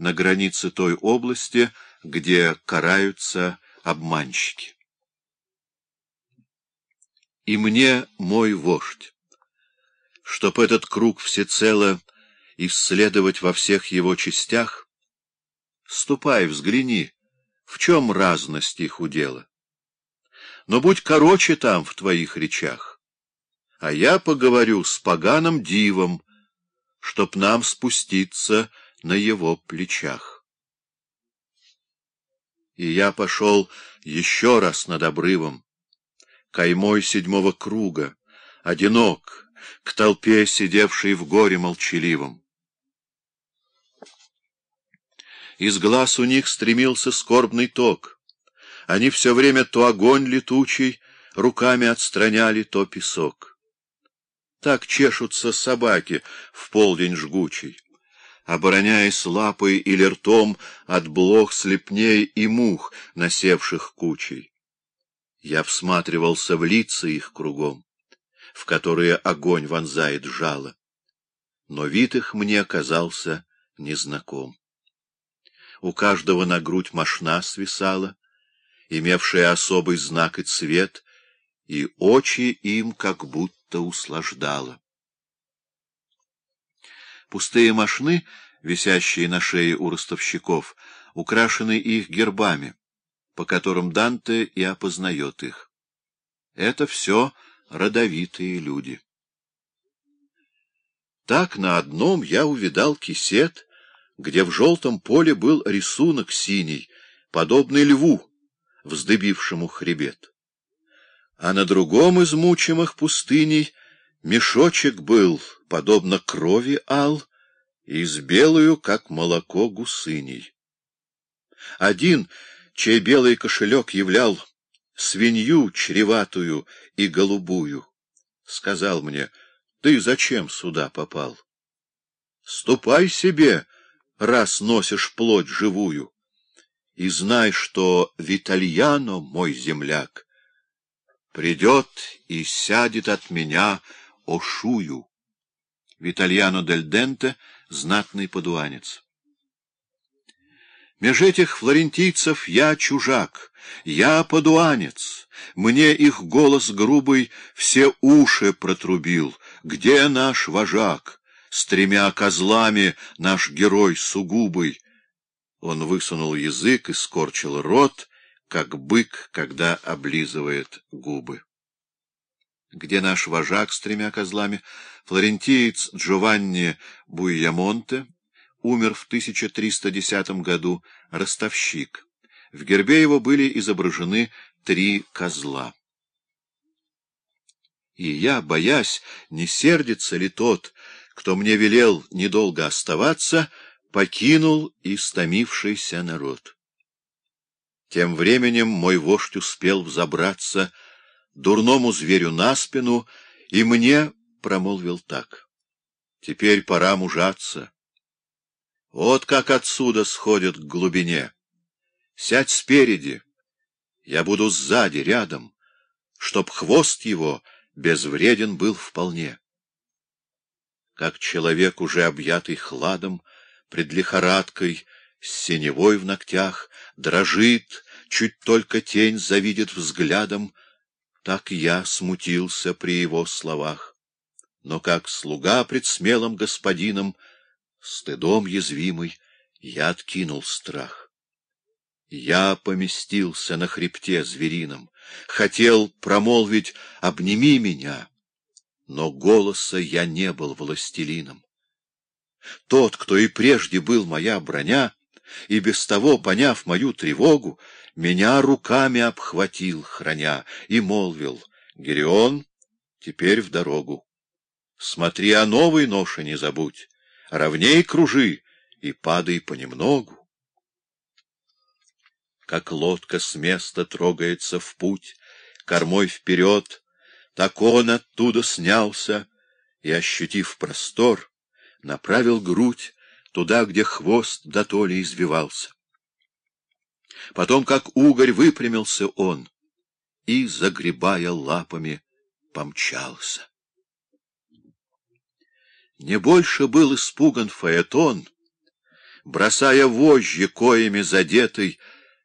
на границе той области, где караются обманщики. И мне мой вождь, чтоб этот круг всецело исследовать во всех его частях, ступай, взгляни, в чем разность их удела. Но будь короче там в твоих речах, а я поговорю с поганым дивом, чтоб нам спуститься на его плечах. И я пошел еще раз над обрывом, каймой седьмого круга, одинок, к толпе, сидевшей в горе молчаливом. Из глаз у них стремился скорбный ток. Они все время то огонь летучий руками отстраняли, то песок. Так чешутся собаки в полдень жгучий, обороняясь лапой или ртом от блох слепней и мух, насевших кучей. Я всматривался в лица их кругом, в которые огонь вонзает жало, но вид их мне казался незнаком. У каждого на грудь мошна свисала, имевшая особый знак и цвет, и очи им как будто услаждала. Пустые мошны, висящие на шее у ростовщиков, украшены их гербами, по которым Данте и опознает их. Это все родовитые люди. Так на одном я увидал кисет, где в желтом поле был рисунок синий, подобный льву, вздыбившему хребет. А на другом из мучимых пустыней мешочек был, подобно крови ал, и с белую, как молоко, гусыней. Один, чей белый кошелек являл свинью чреватую и голубую, сказал мне, ты зачем сюда попал? Ступай себе, — раз носишь плоть живую. И знай, что Витальяно, мой земляк, придет и сядет от меня ошую. Витальяно дель Денте — знатный подуанец. Меж этих флорентийцев я чужак, я подуанец. Мне их голос грубый все уши протрубил. Где наш вожак? с тремя козлами наш герой сугубый. Он высунул язык и скорчил рот, как бык, когда облизывает губы. Где наш вожак с тремя козлами? Флорентиец Джованни Буйямонте умер в 1310 году, ростовщик. В гербе его были изображены три козла. И я, боясь, не сердится ли тот, кто мне велел недолго оставаться, покинул истомившийся народ. Тем временем мой вождь успел взобраться дурному зверю на спину и мне промолвил так. Теперь пора мужаться. Вот как отсюда сходят к глубине. Сядь спереди, я буду сзади, рядом, чтоб хвост его безвреден был вполне как человек, уже объятый хладом, пред лихорадкой, с синевой в ногтях, дрожит, чуть только тень завидит взглядом, так я смутился при его словах. Но как слуга пред смелым господином, стыдом язвимый, я откинул страх. Я поместился на хребте зверином, хотел промолвить «обними меня», но голоса я не был властелином. Тот, кто и прежде был моя броня, и без того, поняв мою тревогу, меня руками обхватил, храня, и молвил, «Герион, теперь в дорогу. Смотри, о новой ноше не забудь, ровней кружи и падай понемногу». Как лодка с места трогается в путь, кормой вперед, так он оттуда снялся и, ощутив простор, направил грудь туда, где хвост до толи извивался. Потом, как угорь, выпрямился он и, загребая лапами, помчался. Не больше был испуган Фаэтон, бросая вожжи, коями задетый,